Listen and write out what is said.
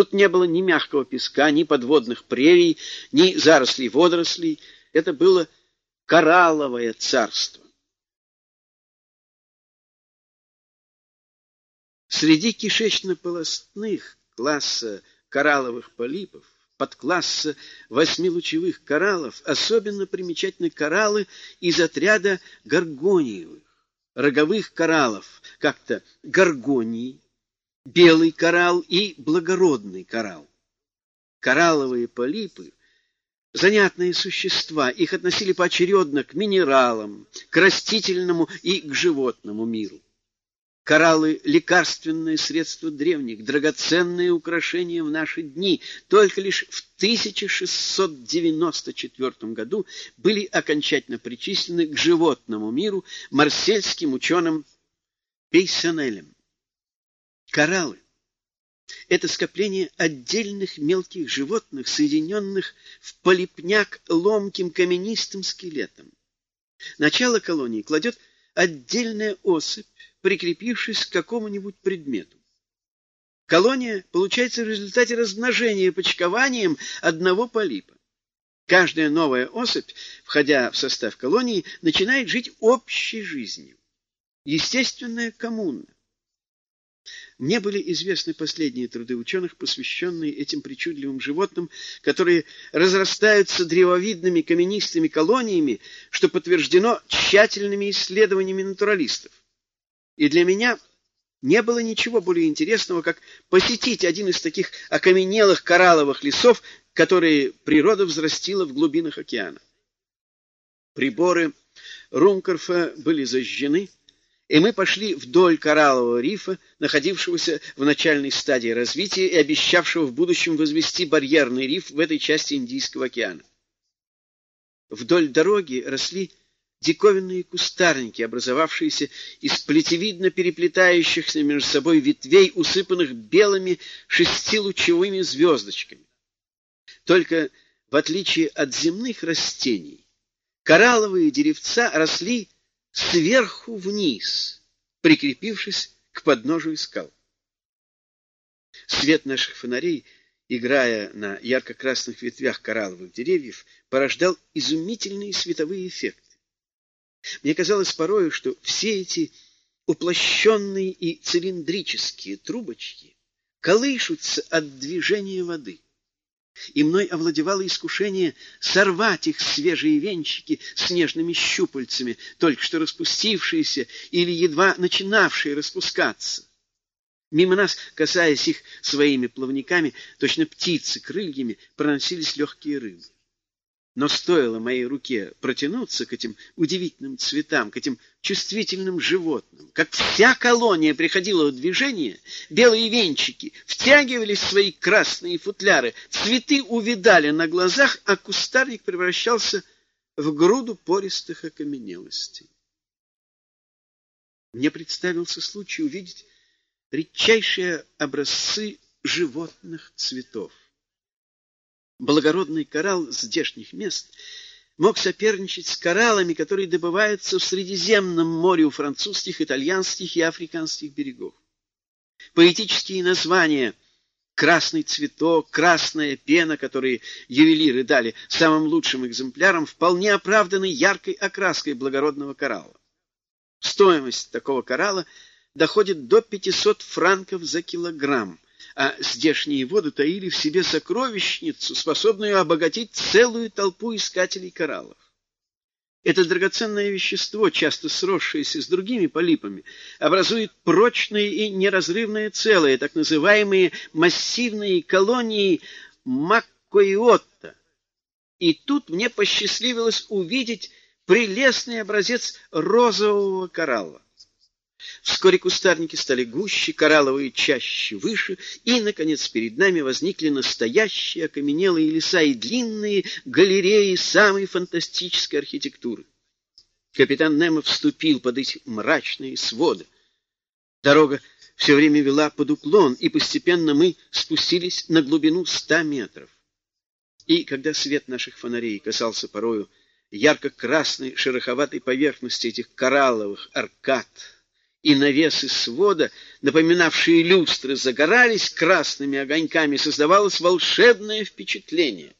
Тут не было ни мягкого песка, ни подводных прерий, ни зарослей водорослей. Это было коралловое царство. Среди кишечно-полостных класса коралловых полипов, подкласса восьмилучевых кораллов, особенно примечательны кораллы из отряда горгониевых, роговых кораллов, как-то горгонии, белый коралл и благородный коралл. Коралловые полипы — занятные существа, их относили поочередно к минералам, к растительному и к животному миру. Кораллы — лекарственное средство древних, драгоценные украшения в наши дни. Только лишь в 1694 году были окончательно причислены к животному миру марсельским ученым Пейсонелем. Кораллы — это скопление отдельных мелких животных, соединенных в полипняк ломким каменистым скелетом. Начало колонии кладет отдельная особь, прикрепившись к какому-нибудь предмету. Колония получается в результате размножения почкованием одного полипа. Каждая новая особь, входя в состав колонии, начинает жить общей жизнью. Естественная коммуна. Мне были известны последние труды ученых, посвященные этим причудливым животным, которые разрастаются древовидными каменистыми колониями, что подтверждено тщательными исследованиями натуралистов. И для меня не было ничего более интересного, как посетить один из таких окаменелых коралловых лесов, которые природа взрастила в глубинах океана. Приборы Румкорфа были зажжены, и мы пошли вдоль кораллового рифа, находившегося в начальной стадии развития и обещавшего в будущем возвести барьерный риф в этой части Индийского океана. Вдоль дороги росли диковинные кустарники, образовавшиеся из плетевидно переплетающихся между собой ветвей, усыпанных белыми шестилучевыми звездочками. Только в отличие от земных растений, коралловые деревца росли сверху вниз, прикрепившись к подножию скал. Свет наших фонарей, играя на ярко-красных ветвях коралловых деревьев, порождал изумительные световые эффекты. Мне казалось порою, что все эти уплощенные и цилиндрические трубочки колышутся от движения воды и мной овладевало искушение сорвать их свежие венчики с нежными щупальцами, только что распустившиеся или едва начинавшие распускаться. Мимо нас, касаясь их своими плавниками, точно птицы крыльями, проносились легкие рыбы. Но стоило моей руке протянуться к этим удивительным цветам, к этим чувствительным животным, как вся колония приходила в движение, белые венчики втягивались в свои красные футляры, цветы увидали на глазах, а кустарник превращался в груду пористых окаменелостей. Мне представился случай увидеть редчайшие образцы животных цветов благородный коралл здешних мест мог соперничать с кораллами, которые добываются в Средиземном море у французских, итальянских и африканских берегов. Поэтические названия «красный цветок», «красная пена», которые ювелиры дали самым лучшим экземплярам, вполне оправданы яркой окраской благородного коралла. Стоимость такого коралла доходит до 500 франков за килограмм, а здешние воды таили в себе сокровищницу, способную обогатить целую толпу искателей кораллов. Это драгоценное вещество, часто сросшееся с другими полипами, образует прочное и неразрывное целое, так называемые массивные колонии маккоиотта. И тут мне посчастливилось увидеть прелестный образец розового коралла. Вскоре кустарники стали гуще, коралловые чаще выше, и, наконец, перед нами возникли настоящие окаменелые леса и длинные галереи самой фантастической архитектуры. Капитан Немо вступил под эти мрачные своды. Дорога все время вела под уклон, и постепенно мы спустились на глубину ста метров. И когда свет наших фонарей касался порою ярко-красной шероховатой поверхности этих коралловых аркад, и навесы свода, напоминавшие люстры, загорались красными огоньками, создавалось волшебное впечатление.